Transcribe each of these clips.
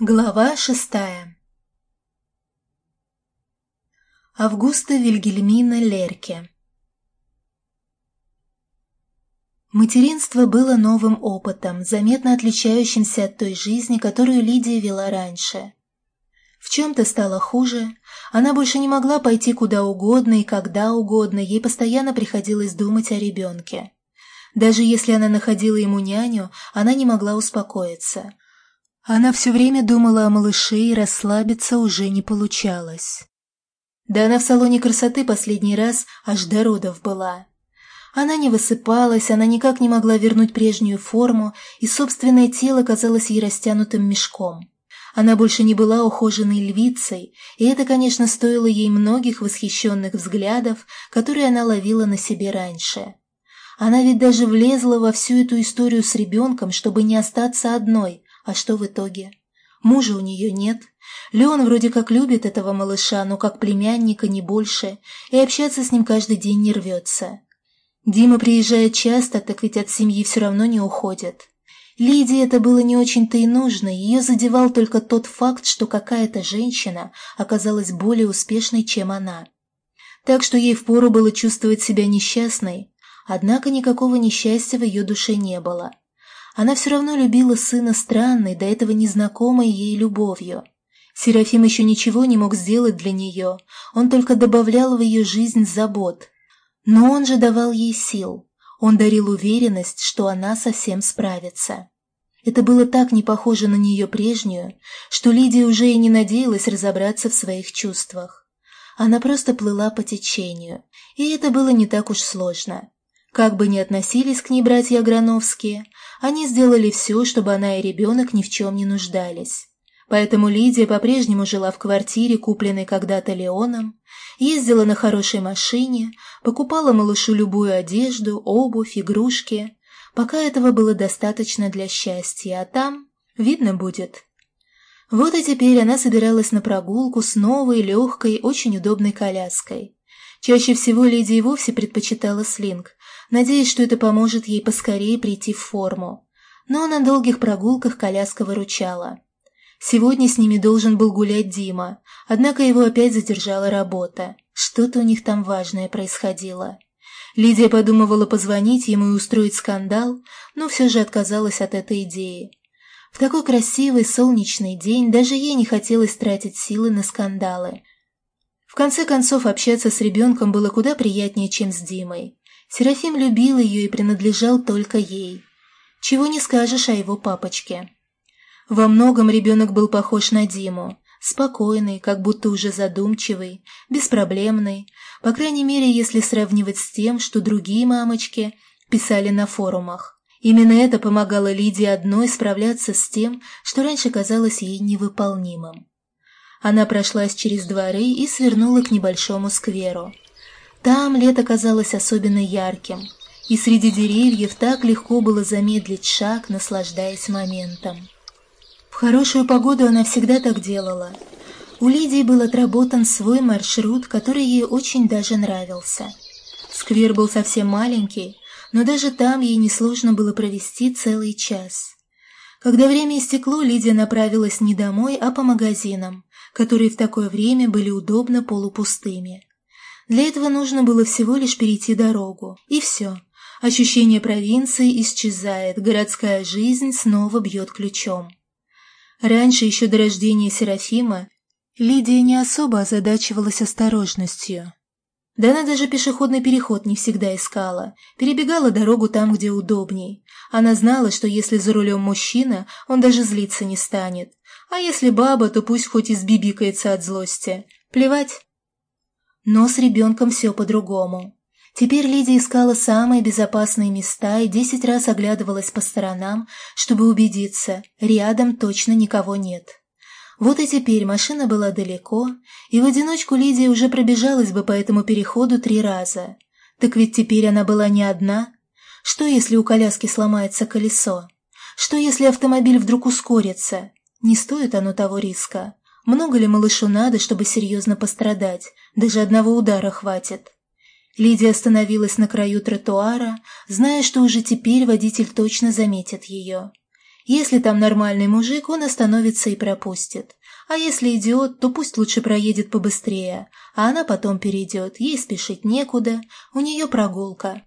Глава шестая Августа Вильгельмина Лерке Материнство было новым опытом, заметно отличающимся от той жизни, которую Лидия вела раньше. В чем-то стало хуже, она больше не могла пойти куда угодно и когда угодно, ей постоянно приходилось думать о ребенке. Даже если она находила ему няню, она не могла успокоиться – она все время думала о малыше и расслабиться уже не получалось. Да она в салоне красоты последний раз аж до родов была. Она не высыпалась, она никак не могла вернуть прежнюю форму, и собственное тело казалось ей растянутым мешком. Она больше не была ухоженной львицей, и это, конечно, стоило ей многих восхищенных взглядов, которые она ловила на себе раньше. Она ведь даже влезла во всю эту историю с ребенком, чтобы не остаться одной, а что в итоге? Мужа у нее нет. Леон вроде как любит этого малыша, но как племянника не больше, и общаться с ним каждый день не рвется. Дима приезжает часто, так ведь от семьи все равно не уходит. Лидии это было не очень-то и нужно, ее задевал только тот факт, что какая-то женщина оказалась более успешной, чем она. Так что ей впору было чувствовать себя несчастной, однако никакого несчастья в ее душе не было. Она все равно любила сына странной, до этого незнакомой ей любовью. Серафим еще ничего не мог сделать для нее, он только добавлял в ее жизнь забот. Но он же давал ей сил, он дарил уверенность, что она совсем справится. Это было так не похоже на нее прежнюю, что Лидия уже и не надеялась разобраться в своих чувствах. Она просто плыла по течению, и это было не так уж сложно. Как бы ни относились к ней братья Грановские, они сделали все, чтобы она и ребенок ни в чем не нуждались. Поэтому Лидия по-прежнему жила в квартире, купленной когда-то Леоном, ездила на хорошей машине, покупала малышу любую одежду, обувь, игрушки, пока этого было достаточно для счастья, а там видно будет. Вот и теперь она собиралась на прогулку с новой, легкой, очень удобной коляской. Чаще всего Лидия вовсе предпочитала слинг, надеясь, что это поможет ей поскорее прийти в форму. Но на долгих прогулках коляска выручала. Сегодня с ними должен был гулять Дима, однако его опять задержала работа. Что-то у них там важное происходило. Лидия подумывала позвонить ему и устроить скандал, но все же отказалась от этой идеи. В такой красивый солнечный день даже ей не хотелось тратить силы на скандалы. В конце концов, общаться с ребенком было куда приятнее, чем с Димой. Серафим любил ее и принадлежал только ей. Чего не скажешь о его папочке. Во многом ребенок был похож на Диму. Спокойный, как будто уже задумчивый, беспроблемный, по крайней мере, если сравнивать с тем, что другие мамочки писали на форумах. Именно это помогало Лидии одной справляться с тем, что раньше казалось ей невыполнимым. Она прошлась через дворы и свернула к небольшому скверу. Там лето казалось особенно ярким, и среди деревьев так легко было замедлить шаг, наслаждаясь моментом. В хорошую погоду она всегда так делала. У Лидии был отработан свой маршрут, который ей очень даже нравился. Сквер был совсем маленький, но даже там ей несложно было провести целый час. Когда время истекло, Лидия направилась не домой, а по магазинам, которые в такое время были удобно полупустыми. Для этого нужно было всего лишь перейти дорогу. И все. Ощущение провинции исчезает, городская жизнь снова бьет ключом. Раньше, еще до рождения Серафима, Лидия не особо озадачивалась осторожностью. Да она даже пешеходный переход не всегда искала, перебегала дорогу там, где удобней. Она знала, что если за рулем мужчина, он даже злиться не станет. А если баба, то пусть хоть избибикается от злости. Плевать. Но с ребенком все по-другому. Теперь Лидия искала самые безопасные места и десять раз оглядывалась по сторонам, чтобы убедиться, рядом точно никого нет. Вот и теперь машина была далеко, и в одиночку Лидия уже пробежалась бы по этому переходу три раза. Так ведь теперь она была не одна. Что, если у коляски сломается колесо? Что, если автомобиль вдруг ускорится? Не стоит оно того риска. Много ли малышу надо, чтобы серьезно пострадать? Даже одного удара хватит. Лидия остановилась на краю тротуара, зная, что уже теперь водитель точно заметит ее. Если там нормальный мужик, он остановится и пропустит. А если идиот, то пусть лучше проедет побыстрее, а она потом перейдет, ей спешить некуда, у нее прогулка.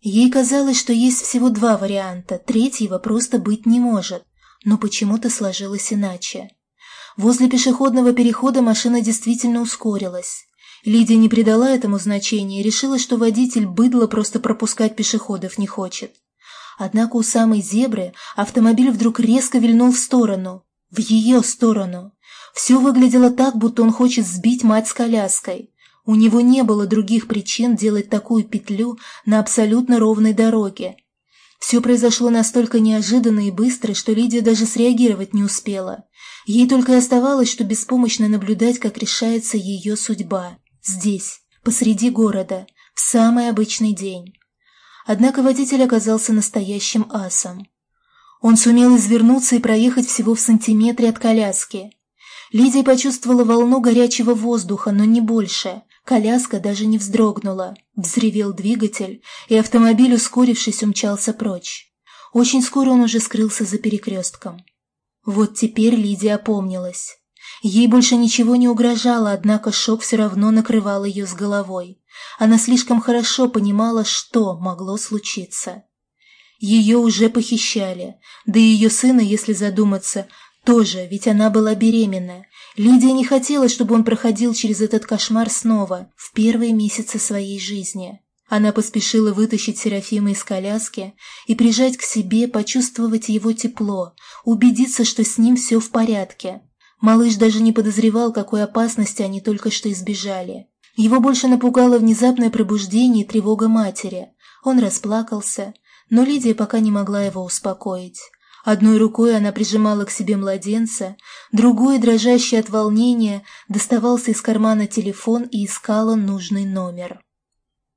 Ей казалось, что есть всего два варианта, третьего просто быть не может, но почему-то сложилось иначе. Возле пешеходного перехода машина действительно ускорилась. Лидия не придала этому значения и решила, что водитель быдло просто пропускать пешеходов не хочет. Однако у самой зебры автомобиль вдруг резко вильнул в сторону. В ее сторону. Все выглядело так, будто он хочет сбить мать с коляской. У него не было других причин делать такую петлю на абсолютно ровной дороге. Все произошло настолько неожиданно и быстро, что Лидия даже среагировать не успела. Ей только и оставалось, что беспомощно наблюдать, как решается ее судьба. Здесь, посреди города, в самый обычный день. Однако водитель оказался настоящим асом. Он сумел извернуться и проехать всего в сантиметре от коляски. Лидия почувствовала волну горячего воздуха, но не больше. Коляска даже не вздрогнула. Взревел двигатель, и автомобиль, ускорившись, умчался прочь. Очень скоро он уже скрылся за перекрестком. Вот теперь Лидия опомнилась. Ей больше ничего не угрожало, однако шок все равно накрывал ее с головой. Она слишком хорошо понимала, что могло случиться. Ее уже похищали, да и ее сына, если задуматься, тоже, ведь она была беременна. Лидия не хотела, чтобы он проходил через этот кошмар снова, в первые месяцы своей жизни. Она поспешила вытащить Серафима из коляски и прижать к себе, почувствовать его тепло, убедиться, что с ним все в порядке. Малыш даже не подозревал, какой опасности они только что избежали. Его больше напугало внезапное пробуждение и тревога матери. Он расплакался, но Лидия пока не могла его успокоить. Одной рукой она прижимала к себе младенца, другой, дрожащий от волнения, доставался из кармана телефон и искала нужный номер.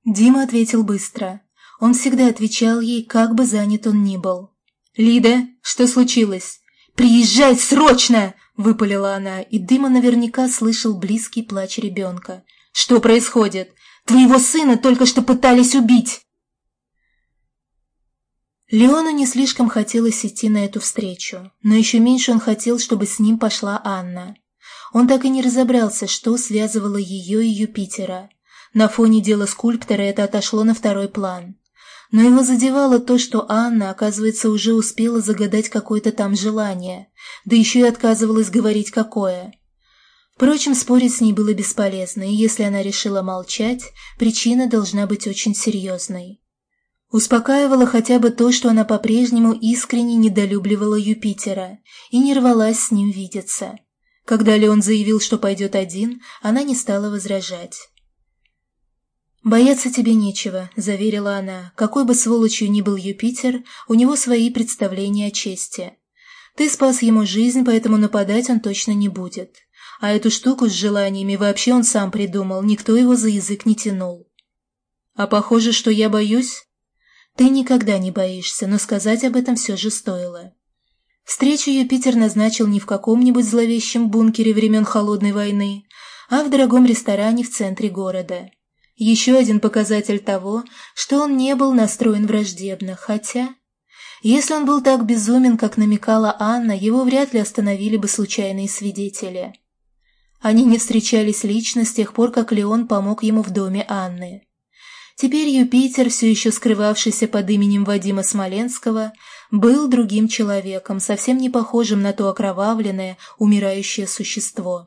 Дима ответил быстро. Он всегда отвечал ей, как бы занят он ни был. «Лида, что случилось?» «Приезжай срочно!» – выпалила она, и Дима наверняка слышал близкий плач ребенка. «Что происходит? Твоего сына только что пытались убить!» Леону не слишком хотелось идти на эту встречу, но еще меньше он хотел, чтобы с ним пошла Анна. Он так и не разобрался, что связывало ее и Юпитера. На фоне дела скульптора это отошло на второй план. Но его задевало то, что Анна, оказывается, уже успела загадать какое-то там желание, да еще и отказывалась говорить какое. Впрочем, спорить с ней было бесполезно, и если она решила молчать, причина должна быть очень серьезной. Успокаивало хотя бы то, что она по-прежнему искренне недолюбливала Юпитера и не рвалась с ним видеться. Когда Леон заявил, что пойдет один, она не стала возражать. «Бояться тебе нечего», — заверила она. «Какой бы сволочью ни был Юпитер, у него свои представления о чести. Ты спас ему жизнь, поэтому нападать он точно не будет. А эту штуку с желаниями вообще он сам придумал, никто его за язык не тянул». «А похоже, что я боюсь?» Ты никогда не боишься, но сказать об этом все же стоило. Встречу Юпитер назначил не в каком-нибудь зловещем бункере времен Холодной войны, а в дорогом ресторане в центре города. Еще один показатель того, что он не был настроен враждебно, хотя... Если он был так безумен, как намекала Анна, его вряд ли остановили бы случайные свидетели. Они не встречались лично с тех пор, как Леон помог ему в доме Анны. Теперь Юпитер, все еще скрывавшийся под именем Вадима Смоленского, был другим человеком, совсем не похожим на то окровавленное, умирающее существо.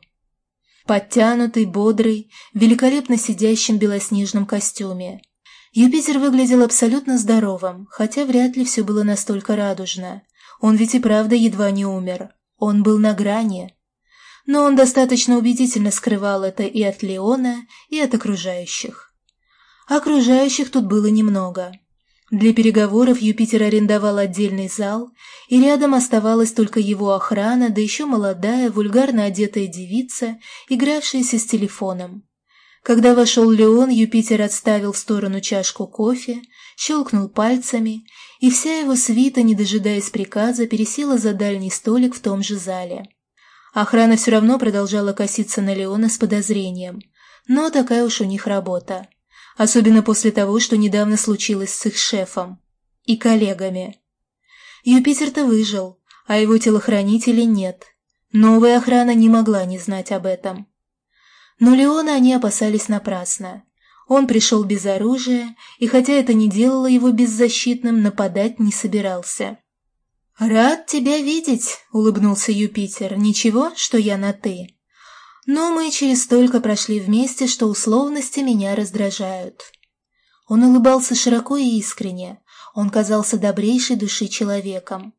Подтянутый, бодрый, великолепно сидящим в белоснежном костюме. Юпитер выглядел абсолютно здоровым, хотя вряд ли все было настолько радужно. Он ведь и правда едва не умер. Он был на грани. Но он достаточно убедительно скрывал это и от Леона, и от окружающих. Окружающих тут было немного. Для переговоров Юпитер арендовал отдельный зал, и рядом оставалась только его охрана, да еще молодая, вульгарно одетая девица, игравшаяся с телефоном. Когда вошел Леон, Юпитер отставил в сторону чашку кофе, щелкнул пальцами, и вся его свита, не дожидаясь приказа, пересела за дальний столик в том же зале. Охрана все равно продолжала коситься на Леона с подозрением, но такая уж у них работа особенно после того, что недавно случилось с их шефом и коллегами. Юпитер-то выжил, а его телохранителей нет. Новая охрана не могла не знать об этом. Но Леона они опасались напрасно. Он пришел без оружия, и хотя это не делало его беззащитным, нападать не собирался. «Рад тебя видеть», — улыбнулся Юпитер. «Ничего, что я на «ты». Но мы через столько прошли вместе, что условности меня раздражают». Он улыбался широко и искренне. Он казался добрейшей души человеком.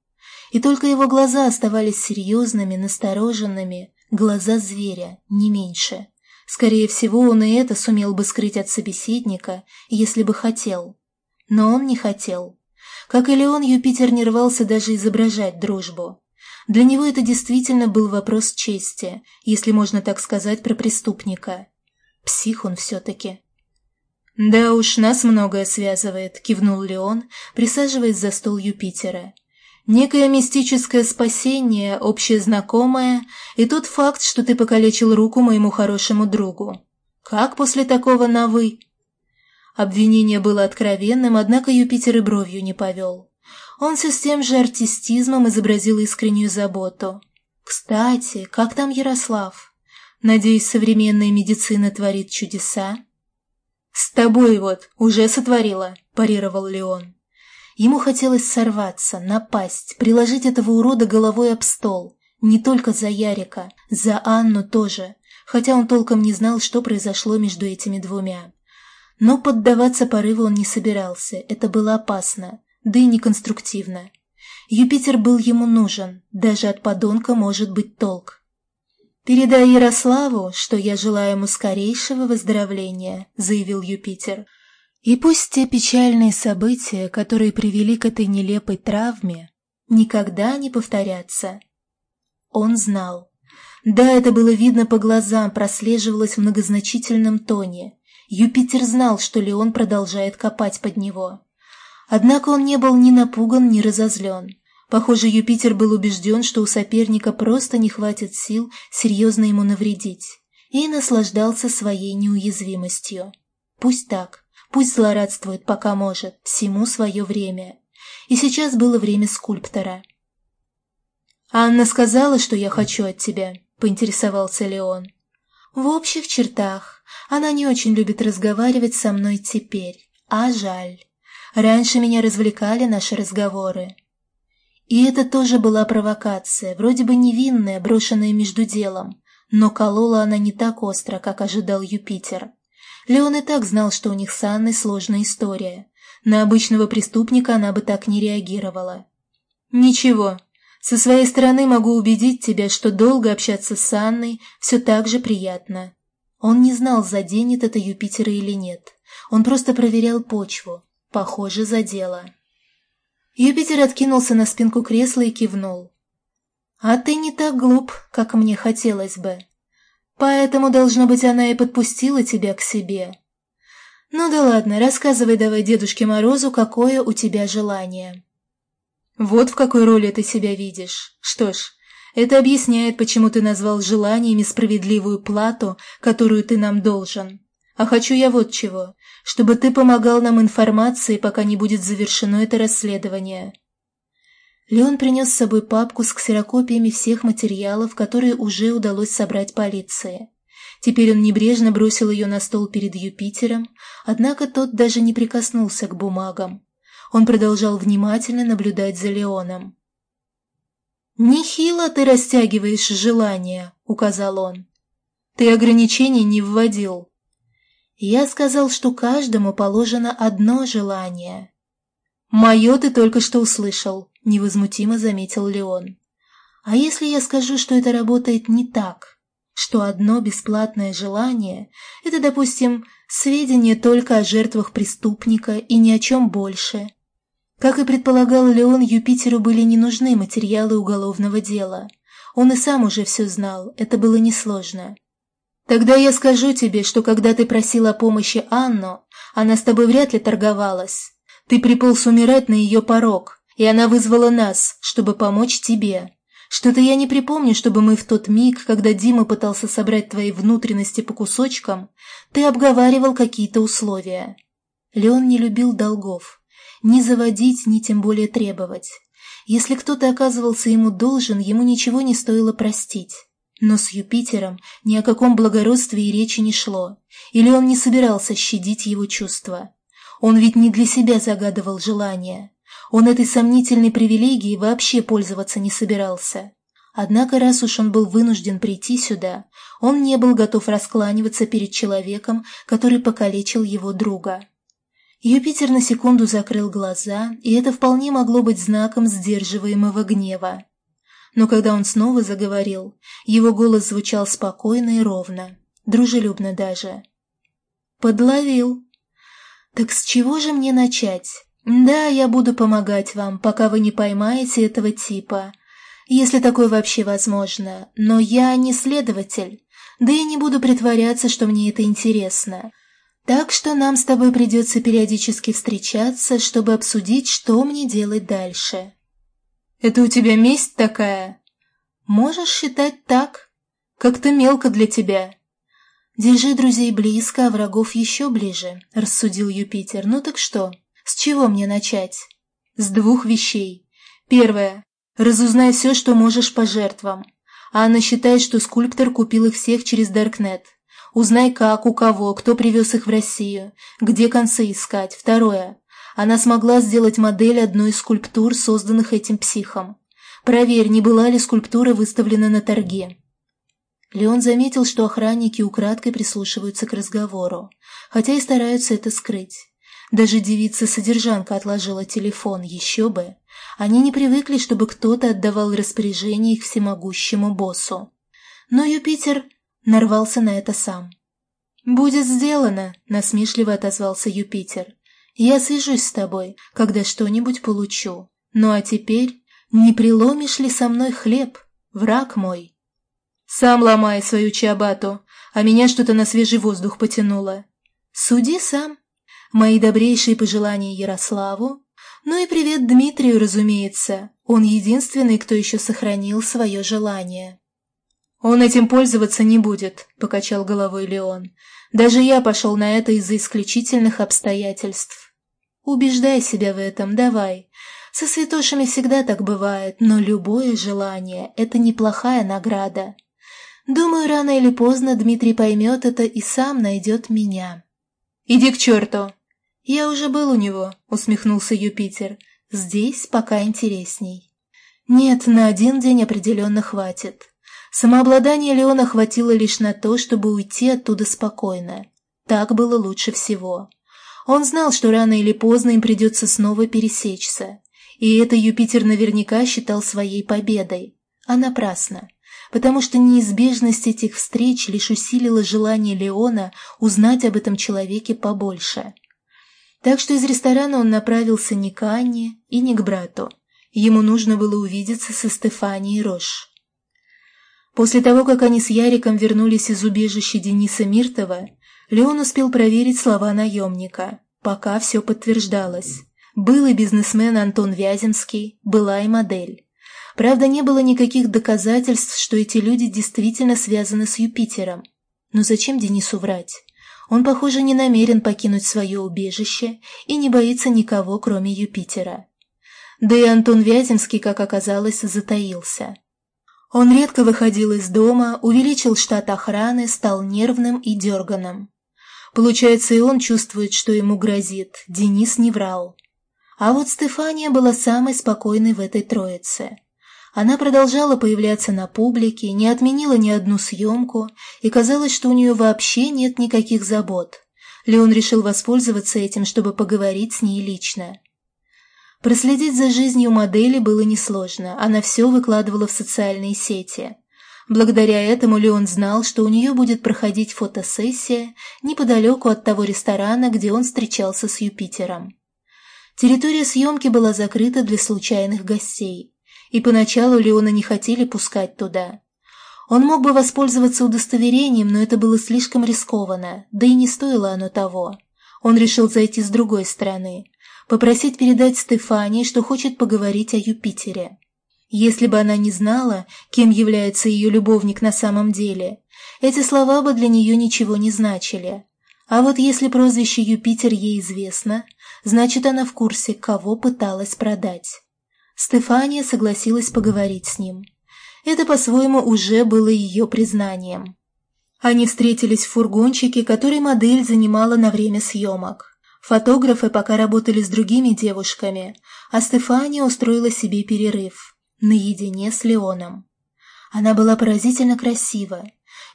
И только его глаза оставались серьезными, настороженными, глаза зверя, не меньше. Скорее всего, он и это сумел бы скрыть от собеседника, если бы хотел. Но он не хотел. Как и Леон, Юпитер не рвался даже изображать дружбу. Для него это действительно был вопрос чести, если можно так сказать про преступника. Псих он все-таки. «Да уж, нас многое связывает», — кивнул Леон, присаживаясь за стол Юпитера. Некое мистическое спасение, общее знакомое, и тот факт, что ты покалечил руку моему хорошему другу. Как после такого на «вы»?» Обвинение было откровенным, однако Юпитер и бровью не повел. Он все с тем же артистизмом изобразил искреннюю заботу. «Кстати, как там Ярослав? Надеюсь, современная медицина творит чудеса?» «С тобой вот уже сотворила», – парировал Леон. Ему хотелось сорваться, напасть, приложить этого урода головой об стол. Не только за Ярика, за Анну тоже, хотя он толком не знал, что произошло между этими двумя. Но поддаваться порыву он не собирался, это было опасно, да и неконструктивно. Юпитер был ему нужен, даже от подонка может быть толк. «Передай Ярославу, что я желаю ему скорейшего выздоровления», — заявил Юпитер. И пусть те печальные события, которые привели к этой нелепой травме, никогда не повторятся. Он знал. Да, это было видно по глазам, прослеживалось в многозначительном тоне. Юпитер знал, что Леон продолжает копать под него. Однако он не был ни напуган, ни разозлен. Похоже, Юпитер был убежден, что у соперника просто не хватит сил серьезно ему навредить, и наслаждался своей неуязвимостью. Пусть так. Пусть злорадствует, пока может, всему свое время. И сейчас было время скульптора. «Анна сказала, что я хочу от тебя», — поинтересовался Леон. «В общих чертах. Она не очень любит разговаривать со мной теперь. А жаль. Раньше меня развлекали наши разговоры». И это тоже была провокация, вроде бы невинная, брошенная между делом, но колола она не так остро, как ожидал Юпитер. Леон и так знал, что у них с Анной сложная история. На обычного преступника она бы так не реагировала. «Ничего, со своей стороны могу убедить тебя, что долго общаться с Анной все так же приятно». Он не знал, заденет это Юпитера или нет. Он просто проверял почву. Похоже, задело. Юпитер откинулся на спинку кресла и кивнул. «А ты не так глуп, как мне хотелось бы. Поэтому, должно быть, она и подпустила тебя к себе. Ну да ладно, рассказывай давай Дедушке Морозу, какое у тебя желание. Вот в какой роли ты себя видишь. Что ж, это объясняет, почему ты назвал желаниями справедливую плату, которую ты нам должен. А хочу я вот чего, чтобы ты помогал нам информацией, пока не будет завершено это расследование. Леон принес с собой папку с ксерокопиями всех материалов, которые уже удалось собрать полиции. Теперь он небрежно бросил ее на стол перед Юпитером, однако тот даже не прикоснулся к бумагам. Он продолжал внимательно наблюдать за Леоном. «Нехило ты растягиваешь желание», — указал он. «Ты ограничений не вводил». «Я сказал, что каждому положено одно желание». «Мое ты только что услышал», невозмутимо заметил Леон. А если я скажу, что это работает не так? Что одно бесплатное желание – это, допустим, сведения только о жертвах преступника и ни о чем больше? Как и предполагал Леон, Юпитеру были не нужны материалы уголовного дела. Он и сам уже все знал, это было несложно. Тогда я скажу тебе, что когда ты просил о помощи Анну, она с тобой вряд ли торговалась. Ты приполз умирать на ее порог, и она вызвала нас, чтобы помочь тебе. Что-то я не припомню, чтобы мы в тот миг, когда Дима пытался собрать твои внутренности по кусочкам, ты обговаривал какие-то условия. Леон не любил долгов. Ни заводить, ни тем более требовать. Если кто-то оказывался ему должен, ему ничего не стоило простить. Но с Юпитером ни о каком благородстве и речи не шло, или он не собирался щадить его чувства. Он ведь не для себя загадывал желания. Он этой сомнительной привилегией вообще пользоваться не собирался. Однако, раз уж он был вынужден прийти сюда, он не был готов раскланиваться перед человеком, который покалечил его друга. Юпитер на секунду закрыл глаза, и это вполне могло быть знаком сдерживаемого гнева. Но когда он снова заговорил, его голос звучал спокойно и ровно, дружелюбно даже. «Подловил. Так с чего же мне начать? Да, я буду помогать вам, пока вы не поймаете этого типа, если такое вообще возможно, но я не следователь, да и не буду притворяться, что мне это интересно». Так что нам с тобой придется периодически встречаться, чтобы обсудить, что мне делать дальше. Это у тебя месть такая? Можешь считать так. Как-то мелко для тебя. Держи друзей близко, а врагов еще ближе, рассудил Юпитер. Ну так что, с чего мне начать? С двух вещей. Первое. Разузнай все, что можешь по жертвам. А она считает, что скульптор купил их всех через Даркнет. Узнай как, у кого, кто привез их в Россию, где концы искать. Второе. Она смогла сделать модель одной из скульптур, созданных этим психом. Проверь, не была ли скульптура выставлена на торге. Леон заметил, что охранники украдкой прислушиваются к разговору, хотя и стараются это скрыть. Даже девица-содержанка отложила телефон, еще бы. Они не привыкли, чтобы кто-то отдавал распоряжение их всемогущему боссу. Но Юпитер нарвался на это сам. «Будет сделано», — насмешливо отозвался Юпитер. «Я свяжусь с тобой, когда что-нибудь получу. Ну а теперь не приломишь ли со мной хлеб, враг мой?» «Сам ломай свою чабату, а меня что-то на свежий воздух потянуло». «Суди сам. Мои добрейшие пожелания Ярославу. Ну и привет Дмитрию, разумеется. Он единственный, кто еще сохранил свое желание». «Он этим пользоваться не будет», — покачал головой Леон. «Даже я пошел на это из-за исключительных обстоятельств». «Убеждай себя в этом, давай. Со святошами всегда так бывает, но любое желание — это неплохая награда. Думаю, рано или поздно Дмитрий поймет это и сам найдет меня». «Иди к черту!» «Я уже был у него», — усмехнулся Юпитер. «Здесь пока интересней». «Нет, на один день определенно хватит». Самообладание Леона хватило лишь на то, чтобы уйти оттуда спокойно. Так было лучше всего. Он знал, что рано или поздно им придется снова пересечься. И это Юпитер наверняка считал своей победой. А напрасно. Потому что неизбежность этих встреч лишь усилила желание Леона узнать об этом человеке побольше. Так что из ресторана он направился не к Анне и не к брату. Ему нужно было увидеться со Стефанией Рош. После того, как они с Яриком вернулись из убежища Дениса Миртова, Леон успел проверить слова наемника. Пока все подтверждалось. Был и бизнесмен Антон Вяземский, была и модель. Правда, не было никаких доказательств, что эти люди действительно связаны с Юпитером. Но зачем Денису врать? Он, похоже, не намерен покинуть свое убежище и не боится никого, кроме Юпитера. Да и Антон Вяземский, как оказалось, затаился. Он редко выходил из дома, увеличил штат охраны, стал нервным и дерганым. Получается, и он чувствует, что ему грозит. Денис не врал. А вот Стефания была самой спокойной в этой троице. Она продолжала появляться на публике, не отменила ни одну съемку, и казалось, что у нее вообще нет никаких забот. Леон решил воспользоваться этим, чтобы поговорить с ней лично. Проследить за жизнью модели было несложно, она все выкладывала в социальные сети. Благодаря этому Леон знал, что у нее будет проходить фотосессия неподалеку от того ресторана, где он встречался с Юпитером. Территория съемки была закрыта для случайных гостей, и поначалу Леона не хотели пускать туда. Он мог бы воспользоваться удостоверением, но это было слишком рискованно, да и не стоило оно того. Он решил зайти с другой стороны, попросить передать Стефании, что хочет поговорить о Юпитере. Если бы она не знала, кем является ее любовник на самом деле, эти слова бы для нее ничего не значили. А вот если прозвище Юпитер ей известно, значит она в курсе, кого пыталась продать. Стефания согласилась поговорить с ним. Это по-своему уже было ее признанием. Они встретились в фургончике, который модель занимала на время съемок. Фотографы пока работали с другими девушками, а Стефания устроила себе перерыв, наедине с Леоном. Она была поразительно красива,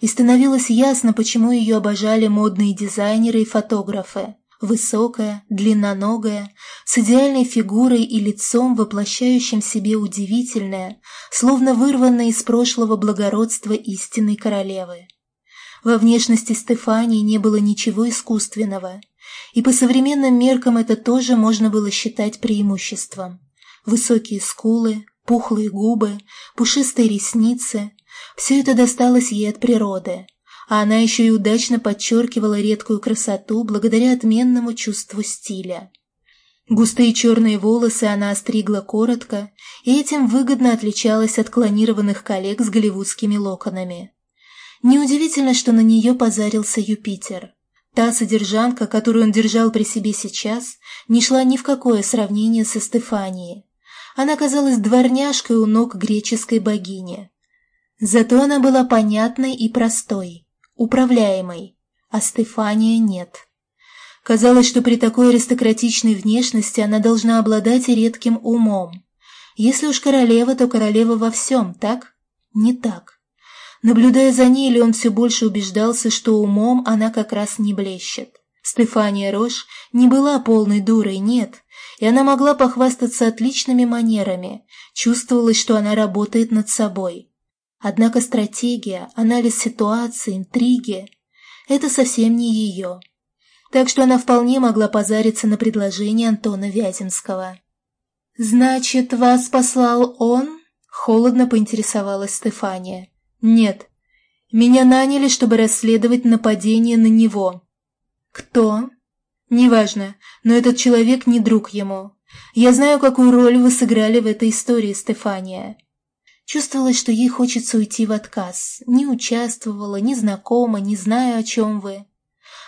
и становилось ясно, почему ее обожали модные дизайнеры и фотографы. Высокая, длинноногая, с идеальной фигурой и лицом, воплощающим в себе удивительное, словно вырванное из прошлого благородства истинной королевы. Во внешности Стефании не было ничего искусственного, и по современным меркам это тоже можно было считать преимуществом. Высокие скулы, пухлые губы, пушистые ресницы – все это досталось ей от природы, а она еще и удачно подчеркивала редкую красоту благодаря отменному чувству стиля. Густые черные волосы она остригла коротко, и этим выгодно отличалась от клонированных коллег с голливудскими локонами. Неудивительно, что на нее позарился Юпитер. Та содержанка, которую он держал при себе сейчас, не шла ни в какое сравнение со Стефанией. Она казалась дворняжкой у ног греческой богини. Зато она была понятной и простой управляемой, а Стефания нет. Казалось, что при такой аристократичной внешности она должна обладать редким умом. Если уж королева, то королева во всем, так? Не так. Наблюдая за ней, Леон все больше убеждался, что умом она как раз не блещет. Стефания Рош не была полной дурой, нет, и она могла похвастаться отличными манерами, чувствовалось, что она работает над собой. Однако стратегия, анализ ситуации, интриги – это совсем не ее. Так что она вполне могла позариться на предложение Антона Вяземского. «Значит, вас послал он?» – холодно поинтересовалась Стефания. «Нет. Меня наняли, чтобы расследовать нападение на него». «Кто?» «Неважно, но этот человек не друг ему. Я знаю, какую роль вы сыграли в этой истории, Стефания. Чувствовалось, что ей хочется уйти в отказ. Не участвовала, не знакома, не знаю, о чем вы.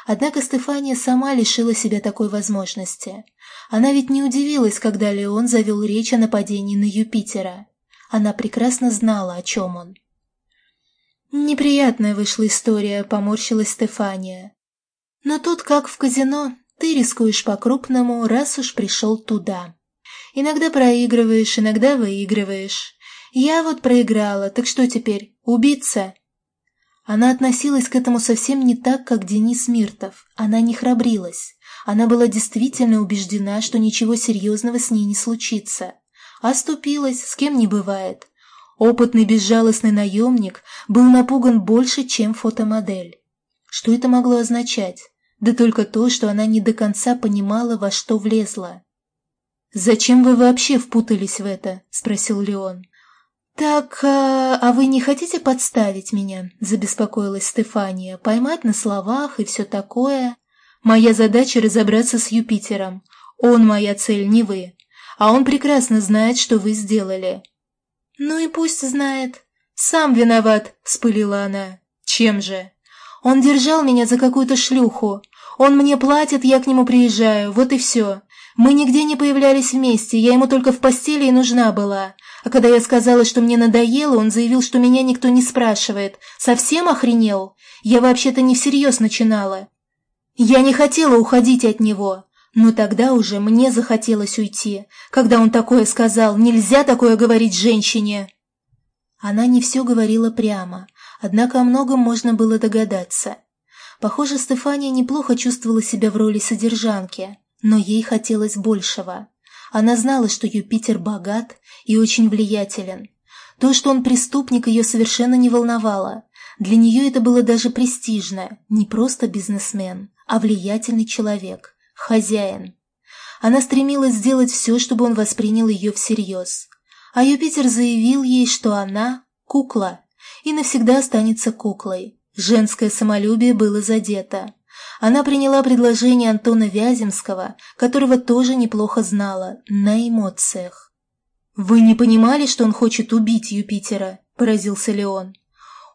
Однако Стефания сама лишила себя такой возможности. Она ведь не удивилась, когда Леон завел речь о нападении на Юпитера. Она прекрасно знала, о чем он. Неприятная вышла история, поморщилась Стефания. Но тут, как в казино, ты рискуешь по-крупному, раз уж пришел туда. Иногда проигрываешь, иногда выигрываешь. Я вот проиграла, так что теперь, убиться?» Она относилась к этому совсем не так, как Денис Миртов. Она не храбрилась. Она была действительно убеждена, что ничего серьезного с ней не случится. Оступилась, с кем не бывает. Опытный безжалостный наемник был напуган больше, чем фотомодель. Что это могло означать? Да только то, что она не до конца понимала, во что влезла. «Зачем вы вообще впутались в это?» – спросил Леон. «Так, а, а вы не хотите подставить меня?» – забеспокоилась Стефания. «Поймать на словах и все такое. Моя задача – разобраться с Юпитером. Он моя цель, не вы. А он прекрасно знает, что вы сделали». «Ну и пусть знает. Сам виноват», – вспылила она. «Чем же?» «Он держал меня за какую-то шлюху. Он мне платит, я к нему приезжаю, вот и все. Мы нигде не появлялись вместе, я ему только в постели и нужна была. А когда я сказала, что мне надоело, он заявил, что меня никто не спрашивает. Совсем охренел? Я вообще-то не всерьез начинала. Я не хотела уходить от него. Но тогда уже мне захотелось уйти. Когда он такое сказал, нельзя такое говорить женщине. Она не все говорила прямо, однако о многом можно было догадаться. Похоже, Стефания неплохо чувствовала себя в роли содержанки, но ей хотелось большего. Она знала, что Юпитер богат и очень влиятелен. То, что он преступник, ее совершенно не волновало. Для нее это было даже престижно, не просто бизнесмен, а влиятельный человек, хозяин. Она стремилась сделать все, чтобы он воспринял ее всерьез. А Юпитер заявил ей, что она – кукла, и навсегда останется куклой. Женское самолюбие было задето. Она приняла предложение Антона Вяземского, которого тоже неплохо знала, на эмоциях. «Вы не понимали, что он хочет убить Юпитера?» – поразился Леон.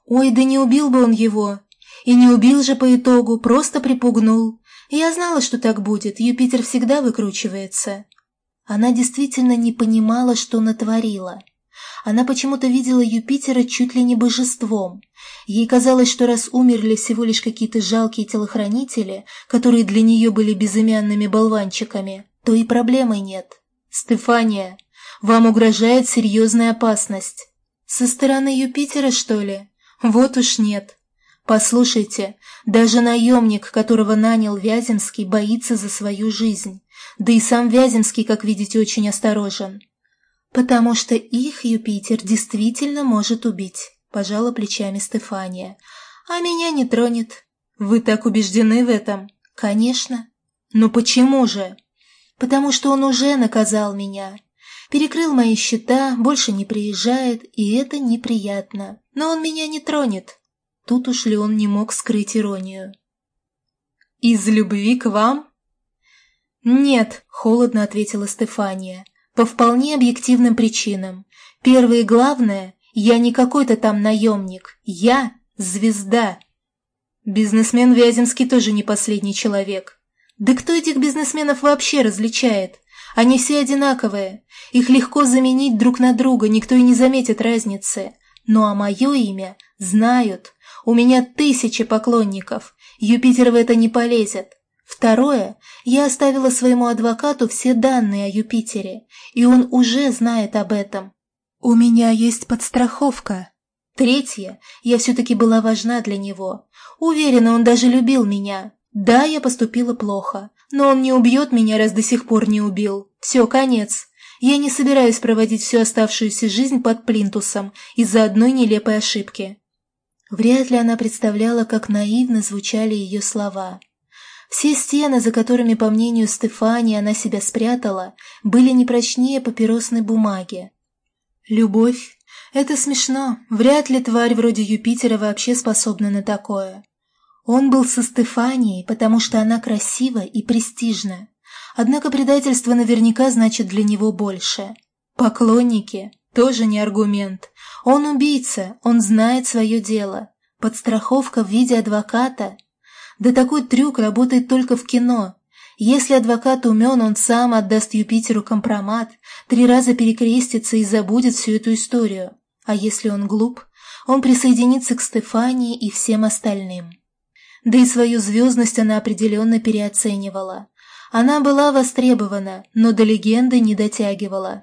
«Ой, да не убил бы он его. И не убил же по итогу, просто припугнул. Я знала, что так будет, Юпитер всегда выкручивается». Она действительно не понимала, что натворила. Она почему-то видела Юпитера чуть ли не божеством. Ей казалось, что раз умерли всего лишь какие-то жалкие телохранители, которые для нее были безымянными болванчиками, то и проблемы нет. «Стефания, вам угрожает серьезная опасность». «Со стороны Юпитера, что ли?» «Вот уж нет. Послушайте, даже наемник, которого нанял Вяземский, боится за свою жизнь. Да и сам Вяземский, как видите, очень осторожен. «Потому что их Юпитер действительно может убить», – пожала плечами Стефания. «А меня не тронет». «Вы так убеждены в этом?» «Конечно». «Но почему же?» «Потому что он уже наказал меня. Перекрыл мои счета, больше не приезжает, и это неприятно. Но он меня не тронет». Тут уж ли он не мог скрыть иронию. «Из любви к вам?» «Нет», – холодно ответила Стефания. По вполне объективным причинам. Первое и главное, я не какой-то там наемник. Я звезда. Бизнесмен Вяземский тоже не последний человек. Да кто этих бизнесменов вообще различает? Они все одинаковые. Их легко заменить друг на друга, никто и не заметит разницы. Ну а мое имя знают. У меня тысячи поклонников. Юпитер в это не полезет. Второе, я оставила своему адвокату все данные о Юпитере, и он уже знает об этом. У меня есть подстраховка. Третье, я все-таки была важна для него. Уверена, он даже любил меня. Да, я поступила плохо, но он не убьет меня, раз до сих пор не убил. Все, конец. Я не собираюсь проводить всю оставшуюся жизнь под плинтусом из-за одной нелепой ошибки. Вряд ли она представляла, как наивно звучали ее слова. Все стены, за которыми, по мнению Стефани, она себя спрятала, были не прочнее папиросной бумаги. Любовь — это смешно. Вряд ли тварь вроде Юпитера вообще способна на такое. Он был со Стефанией, потому что она красива и престижна. Однако предательство наверняка значит для него больше. Поклонники — тоже не аргумент. Он убийца, он знает свое дело. Подстраховка в виде адвоката — да такой трюк работает только в кино. Если адвокат умен, он сам отдаст Юпитеру компромат, три раза перекрестится и забудет всю эту историю. А если он глуп, он присоединится к Стефании и всем остальным. Да и свою звездность она определенно переоценивала. Она была востребована, но до легенды не дотягивала.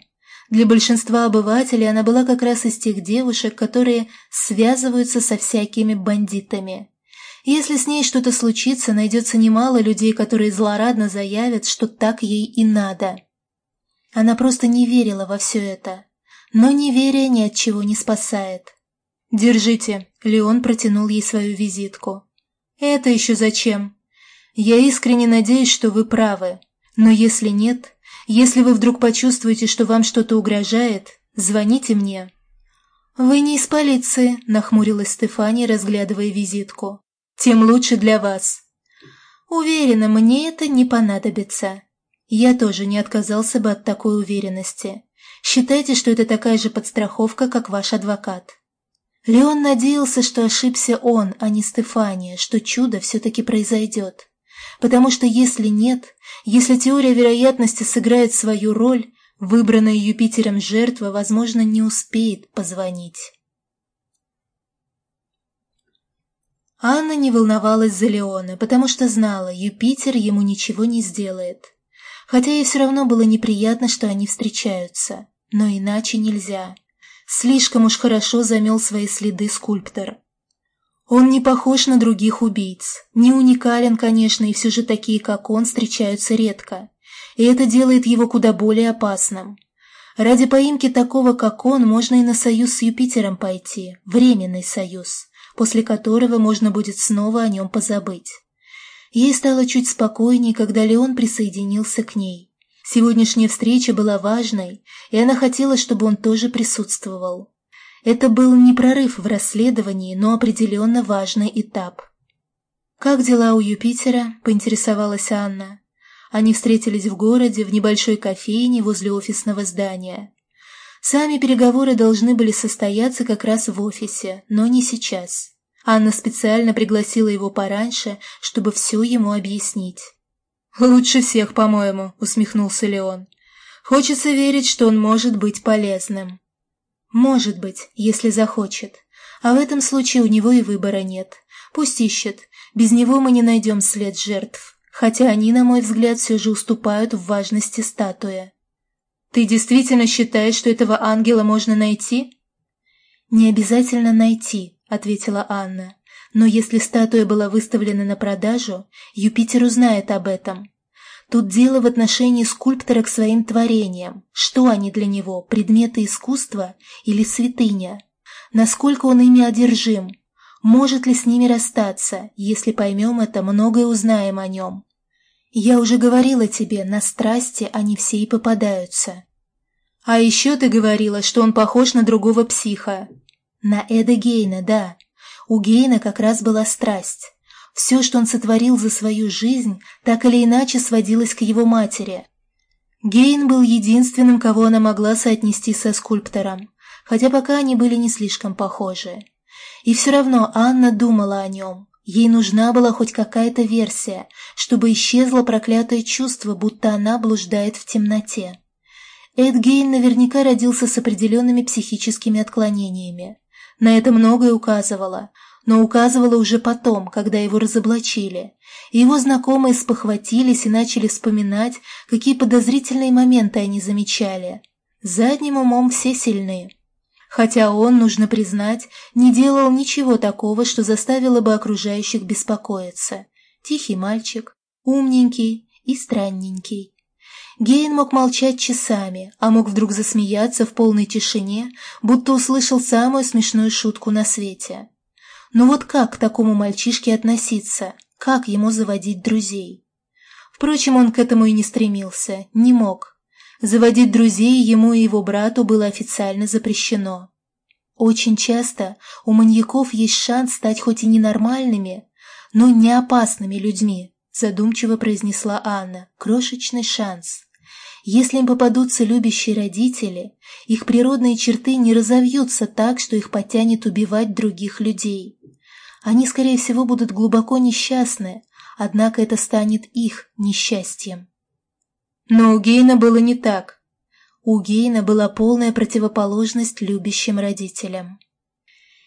Для большинства обывателей она была как раз из тех девушек, которые связываются со всякими бандитами. Если с ней что-то случится, найдется немало людей, которые злорадно заявят, что так ей и надо. Она просто не верила во все это. Но неверие ни от чего не спасает. «Держите», — Леон протянул ей свою визитку. «Это еще зачем? Я искренне надеюсь, что вы правы. Но если нет, если вы вдруг почувствуете, что вам что-то угрожает, звоните мне». «Вы не из полиции», — нахмурилась Стефания, разглядывая визитку тем лучше для вас. Уверена, мне это не понадобится. Я тоже не отказался бы от такой уверенности. Считайте, что это такая же подстраховка, как ваш адвокат. Леон надеялся, что ошибся он, а не Стефания, что чудо все-таки произойдет. Потому что если нет, если теория вероятности сыграет свою роль, выбранная Юпитером жертва, возможно, не успеет позвонить. Анна не волновалась за Леона, потому что знала, Юпитер ему ничего не сделает. Хотя ей все равно было неприятно, что они встречаются. Но иначе нельзя. Слишком уж хорошо замел свои следы скульптор. Он не похож на других убийц. Не уникален, конечно, и все же такие, как он, встречаются редко. И это делает его куда более опасным. Ради поимки такого, как он, можно и на союз с Юпитером пойти. Временный союз после которого можно будет снова о нем позабыть. Ей стало чуть спокойнее, когда Леон присоединился к ней. Сегодняшняя встреча была важной, и она хотела, чтобы он тоже присутствовал. Это был не прорыв в расследовании, но определенно важный этап. «Как дела у Юпитера?» – поинтересовалась Анна. Они встретились в городе, в небольшой кофейне возле офисного здания. Сами переговоры должны были состояться как раз в офисе, но не сейчас. Анна специально пригласила его пораньше, чтобы все ему объяснить. «Лучше всех, по-моему», — усмехнулся Леон. Хочется верить, что он может быть полезным. Может быть, если захочет. А в этом случае у него и выбора нет. Пусть ищет. Без него мы не найдем след жертв. Хотя они, на мой взгляд, все же уступают в важности статуя. Ты действительно считаешь, что этого ангела можно найти? Не обязательно найти, ответила Анна. Но если статуя была выставлена на продажу, Юпитер узнает об этом. Тут дело в отношении скульптора к своим творениям. Что они для него, предметы искусства или святыня? Насколько он ими одержим? Может ли с ними расстаться? Если поймем это, многое узнаем о нем. Я уже говорила тебе, на страсти они все и попадаются. А еще ты говорила, что он похож на другого психа. На Эда Гейна, да. У Гейна как раз была страсть. Все, что он сотворил за свою жизнь, так или иначе сводилось к его матери. Гейн был единственным, кого она могла соотнести со скульптором, хотя пока они были не слишком похожи. И все равно Анна думала о нем. Ей нужна была хоть какая-то версия, чтобы исчезло проклятое чувство, будто она блуждает в темноте. Эд Гейн наверняка родился с определенными психическими отклонениями. На это многое указывало, но указывало уже потом, когда его разоблачили. Его знакомые спохватились и начали вспоминать, какие подозрительные моменты они замечали. Задним умом все сильны. Хотя он, нужно признать, не делал ничего такого, что заставило бы окружающих беспокоиться. Тихий мальчик, умненький и странненький. Гейн мог молчать часами, а мог вдруг засмеяться в полной тишине, будто услышал самую смешную шутку на свете. Но вот как к такому мальчишке относиться? Как ему заводить друзей? Впрочем, он к этому и не стремился, не мог. Заводить друзей ему и его брату было официально запрещено. Очень часто у маньяков есть шанс стать хоть и ненормальными, но не опасными людьми, задумчиво произнесла Анна. Крошечный шанс. Если им попадутся любящие родители, их природные черты не разовьются так, что их потянет убивать других людей. Они, скорее всего, будут глубоко несчастны, однако это станет их несчастьем. Но у Гейна было не так. У Гейна была полная противоположность любящим родителям.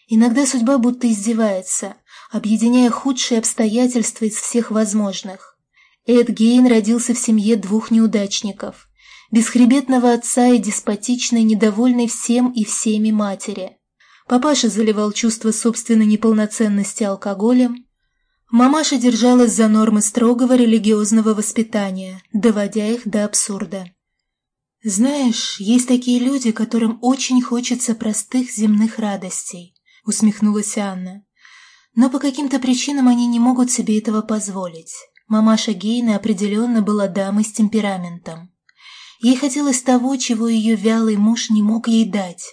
Иногда судьба будто издевается, объединяя худшие обстоятельства из всех возможных. Эд Гейн родился в семье двух неудачников бесхребетного отца и деспотичной, недовольной всем и всеми матери. Папаша заливал чувство собственной неполноценности алкоголем. Мамаша держалась за нормы строгого религиозного воспитания, доводя их до абсурда. «Знаешь, есть такие люди, которым очень хочется простых земных радостей», — усмехнулась Анна. «Но по каким-то причинам они не могут себе этого позволить. Мамаша Гейна определенно была дамой с темпераментом. Ей хотелось того, чего ее вялый муж не мог ей дать.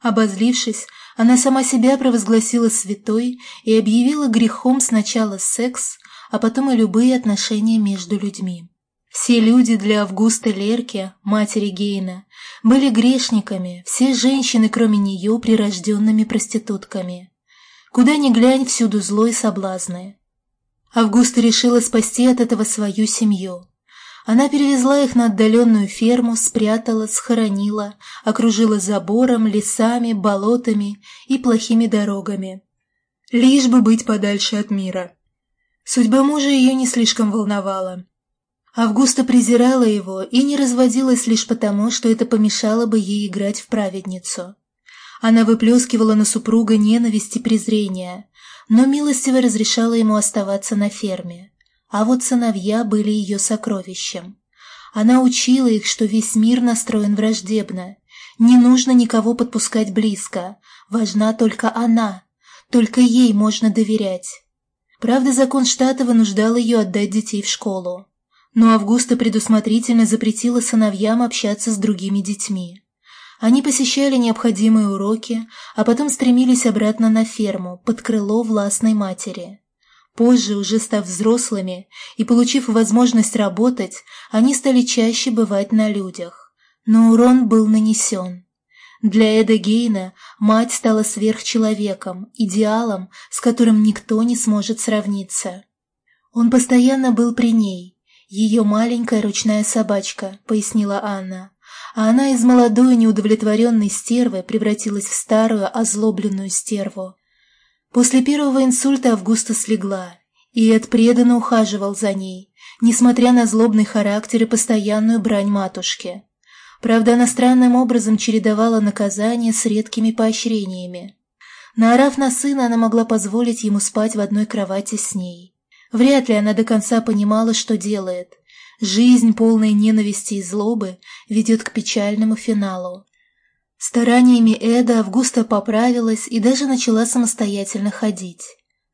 Обозлившись, она сама себя провозгласила святой и объявила грехом сначала секс, а потом и любые отношения между людьми. Все люди для Августа Лерки, матери Гейна, были грешниками, все женщины, кроме нее, прирожденными проститутками. Куда ни глянь, всюду зло и соблазны. Августа решила спасти от этого свою семью. Она перевезла их на отдаленную ферму, спрятала, схоронила, окружила забором, лесами, болотами и плохими дорогами. Лишь бы быть подальше от мира. Судьба мужа ее не слишком волновала. Августа презирала его и не разводилась лишь потому, что это помешало бы ей играть в праведницу. Она выплескивала на супруга ненависть и презрение, но милостиво разрешала ему оставаться на ферме. А вот сыновья были ее сокровищем. Она учила их, что весь мир настроен враждебно. Не нужно никого подпускать близко. Важна только она. Только ей можно доверять. Правда, закон штата вынуждал ее отдать детей в школу. Но Августа предусмотрительно запретила сыновьям общаться с другими детьми. Они посещали необходимые уроки, а потом стремились обратно на ферму, под крыло властной матери. Позже, уже став взрослыми и получив возможность работать, они стали чаще бывать на людях. Но урон был нанесен. Для Эда Гейна мать стала сверхчеловеком, идеалом, с которым никто не сможет сравниться. Он постоянно был при ней. Ее маленькая ручная собачка, пояснила Анна. а она из молодой неудовлетворенной стервы превратилась в старую озлобленную стерву. После первого инсульта Августа слегла, и Эд преданно ухаживал за ней, несмотря на злобный характер и постоянную брань матушки. Правда, она странным образом чередовала наказания с редкими поощрениями. Наорав на сына, она могла позволить ему спать в одной кровати с ней. Вряд ли она до конца понимала, что делает. Жизнь, полная ненависти и злобы, ведет к печальному финалу. Стараниями Эда Августа поправилась и даже начала самостоятельно ходить.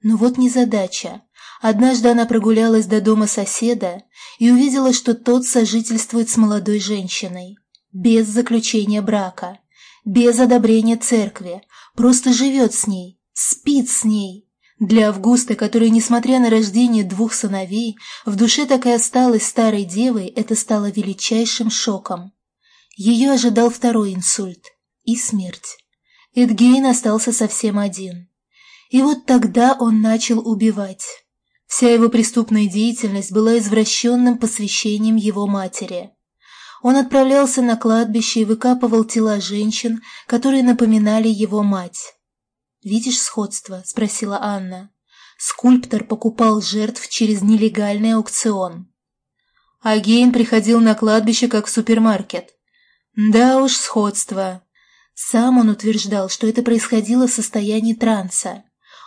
Но вот незадача. Однажды она прогулялась до дома соседа и увидела, что тот сожительствует с молодой женщиной. Без заключения брака, без одобрения церкви, просто живет с ней, спит с ней. Для Августа, которая, несмотря на рождение двух сыновей, в душе так и осталась старой девой, это стало величайшим шоком. Ее ожидал второй инсульт и смерть. Эдгейн остался совсем один. И вот тогда он начал убивать. Вся его преступная деятельность была извращенным посвящением его матери. Он отправлялся на кладбище и выкапывал тела женщин, которые напоминали его мать. «Видишь сходство?» – спросила Анна. Скульптор покупал жертв через нелегальный аукцион. А Гейн приходил на кладбище как в супермаркет. Да уж, сходство. Сам он утверждал, что это происходило в состоянии транса.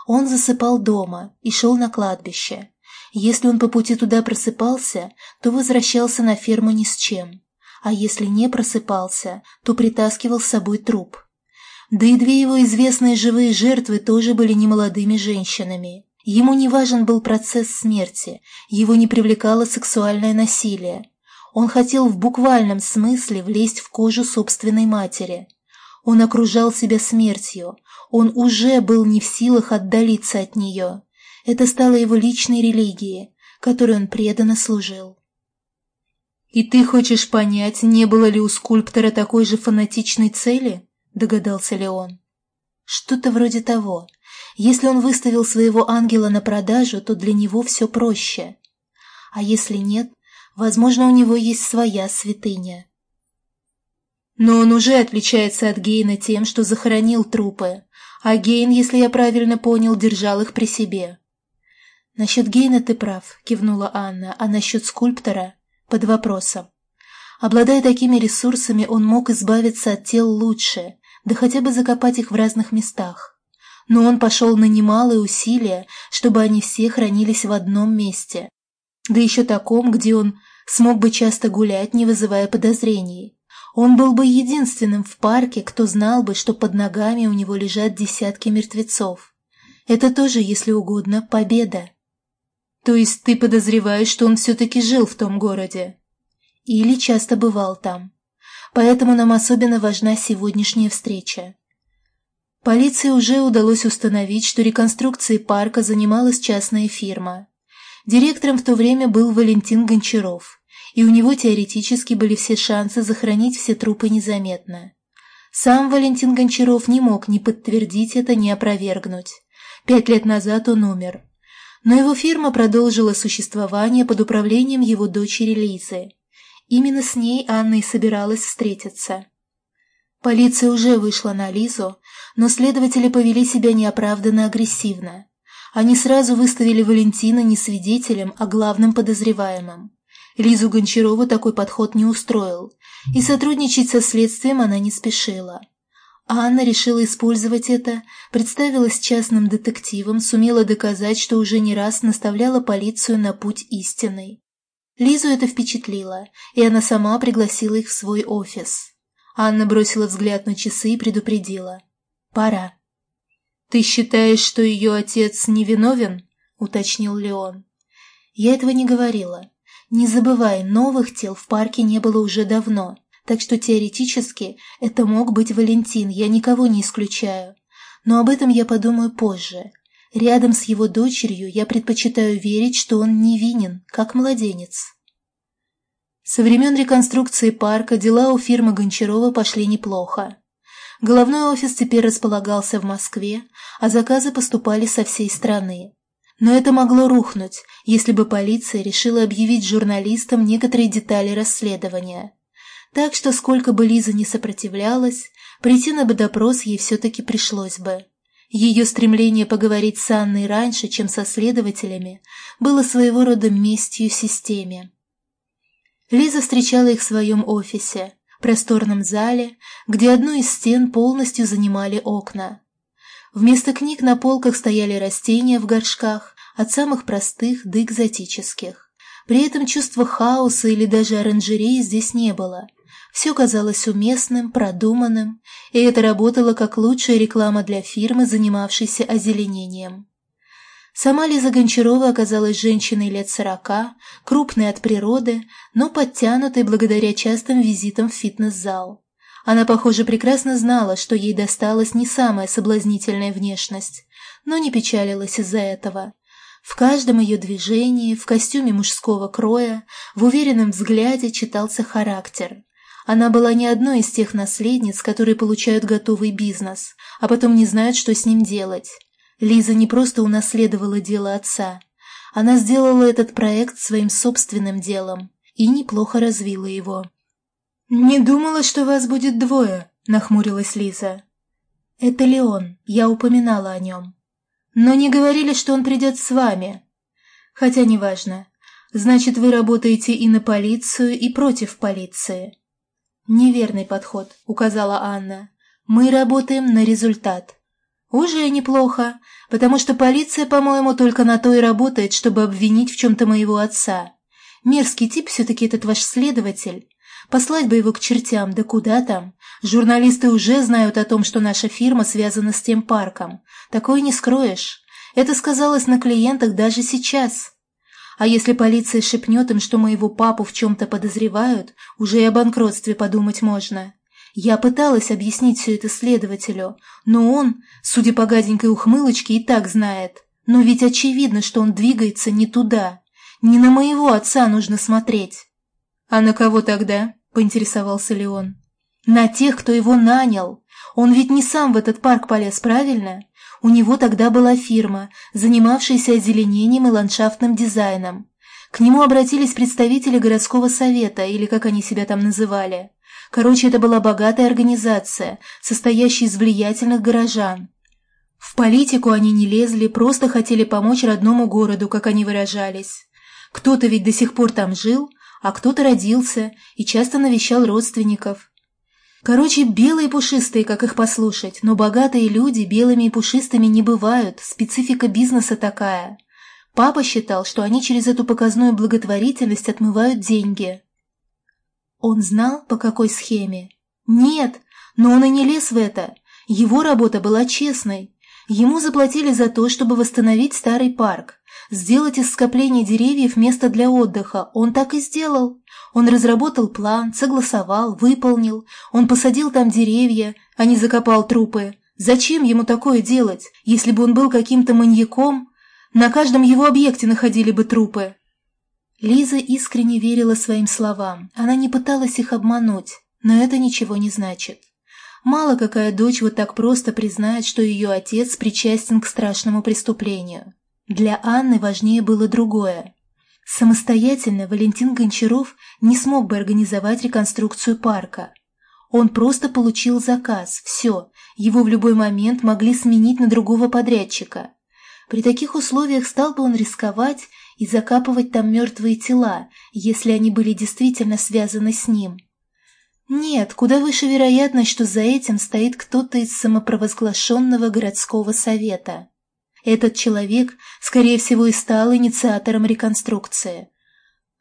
Он засыпал дома и шел на кладбище. Если он по пути туда просыпался, то возвращался на ферму ни с чем. А если не просыпался, то притаскивал с собой труп. Да и две его известные живые жертвы тоже были немолодыми женщинами. Ему не важен был процесс смерти, его не привлекало сексуальное насилие. Он хотел в буквальном смысле влезть в кожу собственной матери. Он окружал себя смертью, он уже был не в силах отдалиться от нее. Это стало его личной религией, которой он преданно служил. «И ты хочешь понять, не было ли у скульптора такой же фанатичной цели?» – догадался Леон. «Что-то вроде того. Если он выставил своего ангела на продажу, то для него все проще. А если нет, возможно, у него есть своя святыня». Но он уже отличается от Гейна тем, что захоронил трупы, а Гейн, если я правильно понял, держал их при себе. «Насчет Гейна ты прав», — кивнула Анна, «а насчет скульптора — под вопросом. Обладая такими ресурсами, он мог избавиться от тел лучше, да хотя бы закопать их в разных местах. Но он пошел на немалые усилия, чтобы они все хранились в одном месте. Да еще таком, где он смог бы часто гулять, не вызывая подозрений. Он был бы единственным в парке, кто знал бы, что под ногами у него лежат десятки мертвецов. Это тоже, если угодно, победа. То есть ты подозреваешь, что он все-таки жил в том городе? Или часто бывал там. Поэтому нам особенно важна сегодняшняя встреча. Полиции уже удалось установить, что реконструкцией парка занималась частная фирма. Директором в то время был Валентин Гончаров и у него теоретически были все шансы захоронить все трупы незаметно. Сам Валентин Гончаров не мог ни подтвердить это, ни опровергнуть. Пять лет назад он умер. Но его фирма продолжила существование под управлением его дочери Лизы. Именно с ней Анна и собиралась встретиться. Полиция уже вышла на Лизу, но следователи повели себя неоправданно агрессивно. Они сразу выставили Валентина не свидетелем, а главным подозреваемым. Лизу Гончарову такой подход не устроил, и сотрудничать со следствием она не спешила. А Анна решила использовать это, представилась частным детективом, сумела доказать, что уже не раз наставляла полицию на путь истинный. Лизу это впечатлило, и она сама пригласила их в свой офис. Анна бросила взгляд на часы и предупредила. «Пора». «Ты считаешь, что ее отец невиновен?» — уточнил Леон. «Я этого не говорила. Не забывай, новых тел в парке не было уже давно, так что теоретически это мог быть Валентин, я никого не исключаю. Но об этом я подумаю позже. Рядом с его дочерью я предпочитаю верить, что он невинен, как младенец. Со времен реконструкции парка дела у фирмы Гончарова пошли неплохо. Головной офис теперь располагался в Москве, а заказы поступали со всей страны. Но это могло рухнуть, если бы полиция решила объявить журналистам некоторые детали расследования. так что сколько бы Лиза не сопротивлялась, прийти на допрос ей все-таки пришлось бы. Ее стремление поговорить с Анной раньше, чем со следователями, было своего рода местью системе. Лиза встречала их в своем офисе, просторном зале, где одну из стен полностью занимали окна. Вместо книг на полках стояли растения в горшках, от самых простых до экзотических. При этом чувства хаоса или даже оранжереи здесь не было. Все казалось уместным, продуманным, и это работало как лучшая реклама для фирмы, занимавшейся озеленением. Сама Лиза Гончарова оказалась женщиной лет сорока, крупной от природы, но подтянутой благодаря частым визитам в фитнес-зал. Она, похоже, прекрасно знала, что ей досталась не самая соблазнительная внешность, но не печалилась из-за этого. В каждом ее движении, в костюме мужского кроя, в уверенном взгляде читался характер. Она была не одной из тех наследниц, которые получают готовый бизнес, а потом не знают, что с ним делать. Лиза не просто унаследовала дело отца. Она сделала этот проект своим собственным делом и неплохо развила его. «Не думала, что вас будет двое», — нахмурилась Лиза. «Это Леон, я упоминала о нем. Но не говорили, что он придет с вами. Хотя неважно. Значит, вы работаете и на полицию, и против полиции». «Неверный подход», — указала Анна. «Мы работаем на результат». «Уже неплохо, потому что полиция, по-моему, только на то и работает, чтобы обвинить в чем-то моего отца. Мерзкий тип все-таки этот ваш следователь. Послать бы его к чертям, да куда там? Журналисты уже знают о том, что наша фирма связана с тем парком. Такое не скроешь. Это сказалось на клиентах даже сейчас. А если полиция шепнет им, что моего папу в чем-то подозревают, уже и о банкротстве подумать можно. Я пыталась объяснить все это следователю, но он, судя по гаденькой ухмылочке, и так знает. Но ведь очевидно, что он двигается не туда. Не на моего отца нужно смотреть. «А на кого тогда?» – поинтересовался Леон. «На тех, кто его нанял. Он ведь не сам в этот парк полез, правильно? У него тогда была фирма, занимавшаяся озеленением и ландшафтным дизайном. К нему обратились представители городского совета, или как они себя там называли. Короче, это была богатая организация, состоящая из влиятельных горожан. В политику они не лезли, просто хотели помочь родному городу, как они выражались. Кто-то ведь до сих пор там жил, а кто-то родился и часто навещал родственников. Короче, белые пушистые, как их послушать, но богатые люди белыми и пушистыми не бывают, специфика бизнеса такая. Папа считал, что они через эту показную благотворительность отмывают деньги. Он знал, по какой схеме? Нет, но он и не лез в это. Его работа была честной. Ему заплатили за то, чтобы восстановить старый парк, сделать из скопления деревьев место для отдыха. Он так и сделал. Он разработал план, согласовал, выполнил. Он посадил там деревья, а не закопал трупы. Зачем ему такое делать, если бы он был каким-то маньяком? На каждом его объекте находили бы трупы. Лиза искренне верила своим словам, она не пыталась их обмануть, но это ничего не значит. Мало какая дочь вот так просто признает, что ее отец причастен к страшному преступлению. Для Анны важнее было другое. Самостоятельно Валентин Гончаров не смог бы организовать реконструкцию парка. Он просто получил заказ, все, его в любой момент могли сменить на другого подрядчика. При таких условиях стал бы он рисковать и закапывать там мертвые тела, если они были действительно связаны с ним. Нет, куда выше вероятность, что за этим стоит кто-то из самопровозглашенного городского совета. Этот человек, скорее всего, и стал инициатором реконструкции.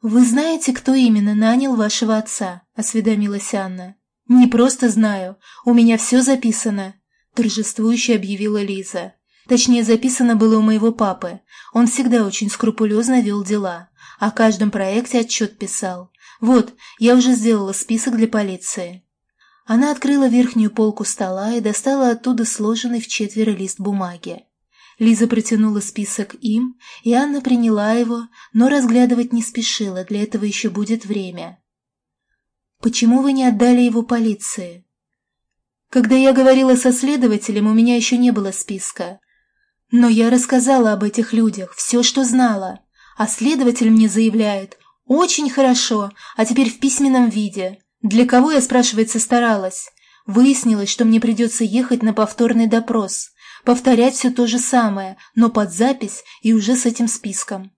«Вы знаете, кто именно нанял вашего отца?» – осведомилась Анна. «Не просто знаю, у меня все записано», – торжествующе объявила Лиза. Точнее, записано было у моего папы. Он всегда очень скрупулезно вел дела. О каждом проекте отчет писал. Вот, я уже сделала список для полиции. Она открыла верхнюю полку стола и достала оттуда сложенный в четверо лист бумаги. Лиза протянула список им, и Анна приняла его, но разглядывать не спешила, для этого еще будет время. «Почему вы не отдали его полиции?» «Когда я говорила со следователем, у меня еще не было списка. Но я рассказала об этих людях, все, что знала. А следователь мне заявляет, очень хорошо, а теперь в письменном виде. Для кого я, спрашивается, старалась? Выяснилось, что мне придется ехать на повторный допрос, повторять все то же самое, но под запись и уже с этим списком.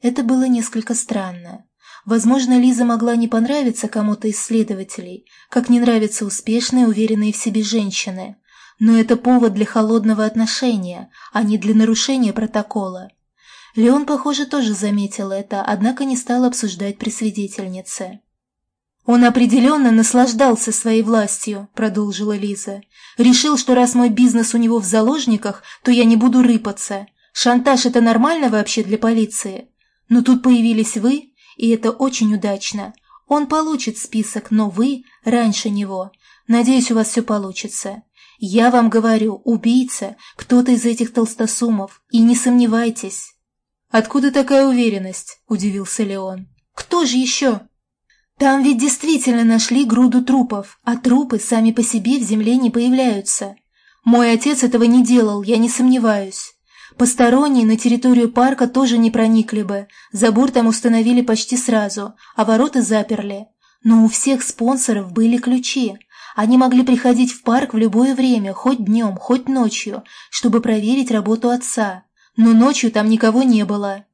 Это было несколько странно. Возможно, Лиза могла не понравиться кому-то из следователей, как не нравятся успешные, уверенные в себе женщины. Но это повод для холодного отношения, а не для нарушения протокола. Леон, похоже, тоже заметил это, однако не стал обсуждать при свидетельнице. «Он определенно наслаждался своей властью», — продолжила Лиза. «Решил, что раз мой бизнес у него в заложниках, то я не буду рыпаться. Шантаж — это нормально вообще для полиции? Но тут появились вы, и это очень удачно. Он получит список, но вы раньше него. Надеюсь, у вас все получится. Я вам говорю, убийца — кто-то из этих толстосумов, и не сомневайтесь». «Откуда такая уверенность?» — удивился Леон. «Кто же еще?» Там ведь действительно нашли груду трупов, а трупы сами по себе в земле не появляются. Мой отец этого не делал, я не сомневаюсь. Посторонние на территорию парка тоже не проникли бы, забор там установили почти сразу, а ворота заперли. Но у всех спонсоров были ключи. Они могли приходить в парк в любое время, хоть днем, хоть ночью, чтобы проверить работу отца. Но ночью там никого не было.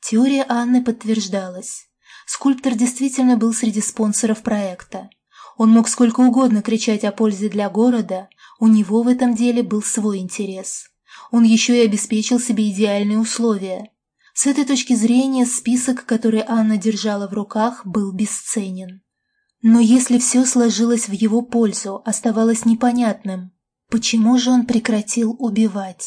Теория Анны подтверждалась. Скульптор действительно был среди спонсоров проекта. Он мог сколько угодно кричать о пользе для города, у него в этом деле был свой интерес. Он еще и обеспечил себе идеальные условия. С этой точки зрения список, который Анна держала в руках, был бесценен. Но если все сложилось в его пользу, оставалось непонятным, почему же он прекратил убивать.